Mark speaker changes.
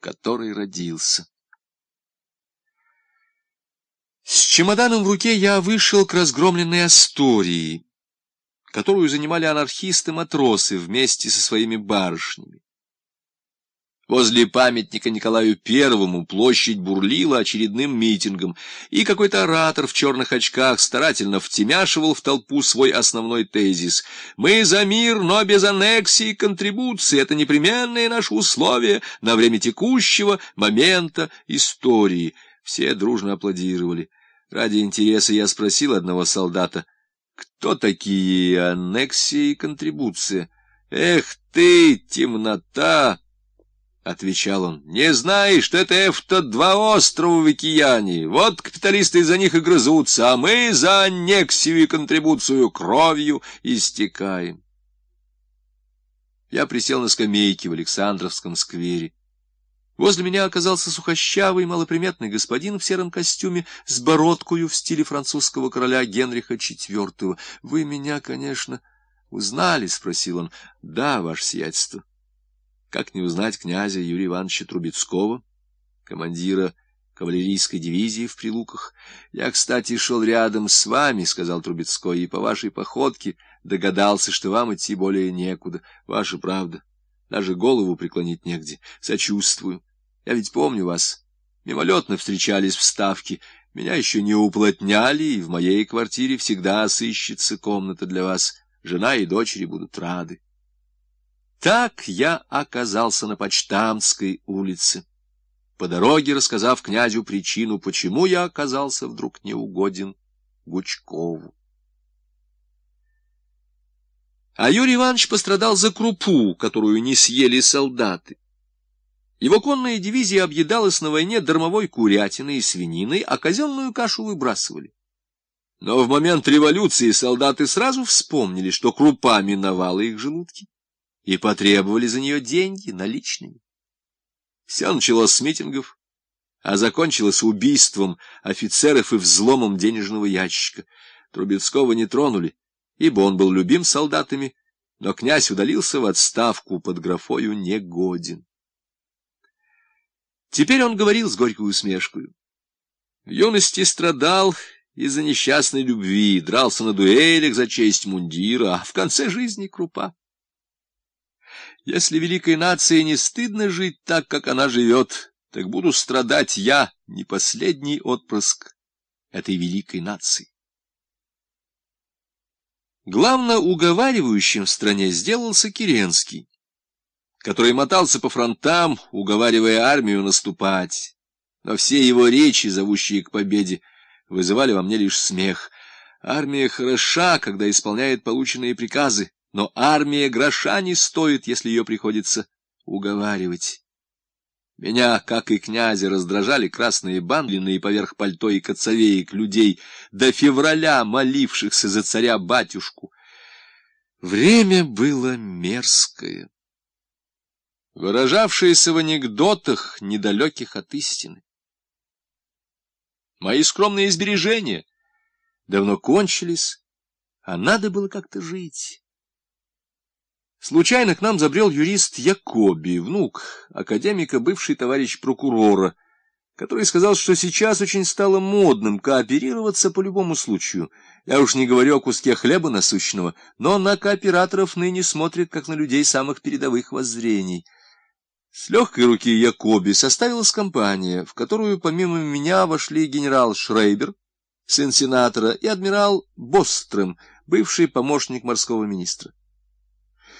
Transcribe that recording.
Speaker 1: которой родился. С чемоданом в руке я вышел к разгромленной Астории, которую занимали анархисты-матросы вместе со своими барышнями. Возле памятника Николаю Первому площадь бурлила очередным митингом, и какой-то оратор в черных очках старательно втемяшивал в толпу свой основной тезис. «Мы за мир, но без аннексии и контрибуции. Это непременные наши условия на время текущего момента истории». Все дружно аплодировали. Ради интереса я спросил одного солдата, кто такие аннексия и контрибуция? «Эх ты, темнота!» — отвечал он, — не знаешь, что это эфто два острова в океане. Вот капиталисты из-за них и грызутся, а мы за аннексию и контрибуцию кровью истекаем. Я присел на скамейке в Александровском сквере. Возле меня оказался сухощавый, малоприметный господин в сером костюме с бородкою в стиле французского короля Генриха IV. — Вы меня, конечно, узнали? — спросил он. — Да, ваше сиятельство. Как не узнать князя Юрия Ивановича Трубецкого, командира кавалерийской дивизии в Прилуках? Я, кстати, шел рядом с вами, — сказал Трубецкой, — и по вашей походке догадался, что вам идти более некуда. Ваша правда. Даже голову преклонить негде. Сочувствую. Я ведь помню вас. Мимолетно встречались в Ставке. Меня еще не уплотняли, и в моей квартире всегда сыщется комната для вас. Жена и дочери будут рады. Так я оказался на Почтамтской улице, по дороге рассказав князю причину, почему я оказался вдруг неугоден Гучкову. А Юрий Иванович пострадал за крупу, которую не съели солдаты. Его конная дивизия объедалась на войне дармовой курятиной и свининой, а казенную кашу выбрасывали. Но в момент революции солдаты сразу вспомнили, что крупа миновала их желудки и потребовали за нее деньги наличными. Все началось с митингов, а закончилось убийством офицеров и взломом денежного ящика. Трубецкого не тронули, ибо он был любим солдатами, но князь удалился в отставку под графою «негоден». Теперь он говорил с горькой усмешкой. В юности страдал из-за несчастной любви, дрался на дуэлях за честь мундира, а в конце жизни крупа. Если великой нации не стыдно жить так, как она живет, так буду страдать я, не последний отпрыск этой великой нации. Главно уговаривающим в стране сделался Керенский, который мотался по фронтам, уговаривая армию наступать. Но все его речи, зовущие к победе, вызывали во мне лишь смех. Армия хороша, когда исполняет полученные приказы но армия гроша не стоит, если ее приходится уговаривать. Меня, как и князя, раздражали красные бандлиные поверх пальто и коцовеек людей, до февраля молившихся за царя-батюшку. Время было мерзкое, выражавшееся в анекдотах, недалеких от истины. Мои скромные сбережения давно кончились, а надо было как-то жить. Случайно к нам забрел юрист Якоби, внук академика, бывший товарищ прокурора, который сказал, что сейчас очень стало модным кооперироваться по любому случаю. Я уж не говорю о куске хлеба насущного, но на кооператоров ныне смотрят, как на людей самых передовых воззрений. С легкой руки Якоби составилась компания, в которую помимо меня вошли генерал Шрейбер, сын сенатора, и адмирал Бострем, бывший помощник морского министра.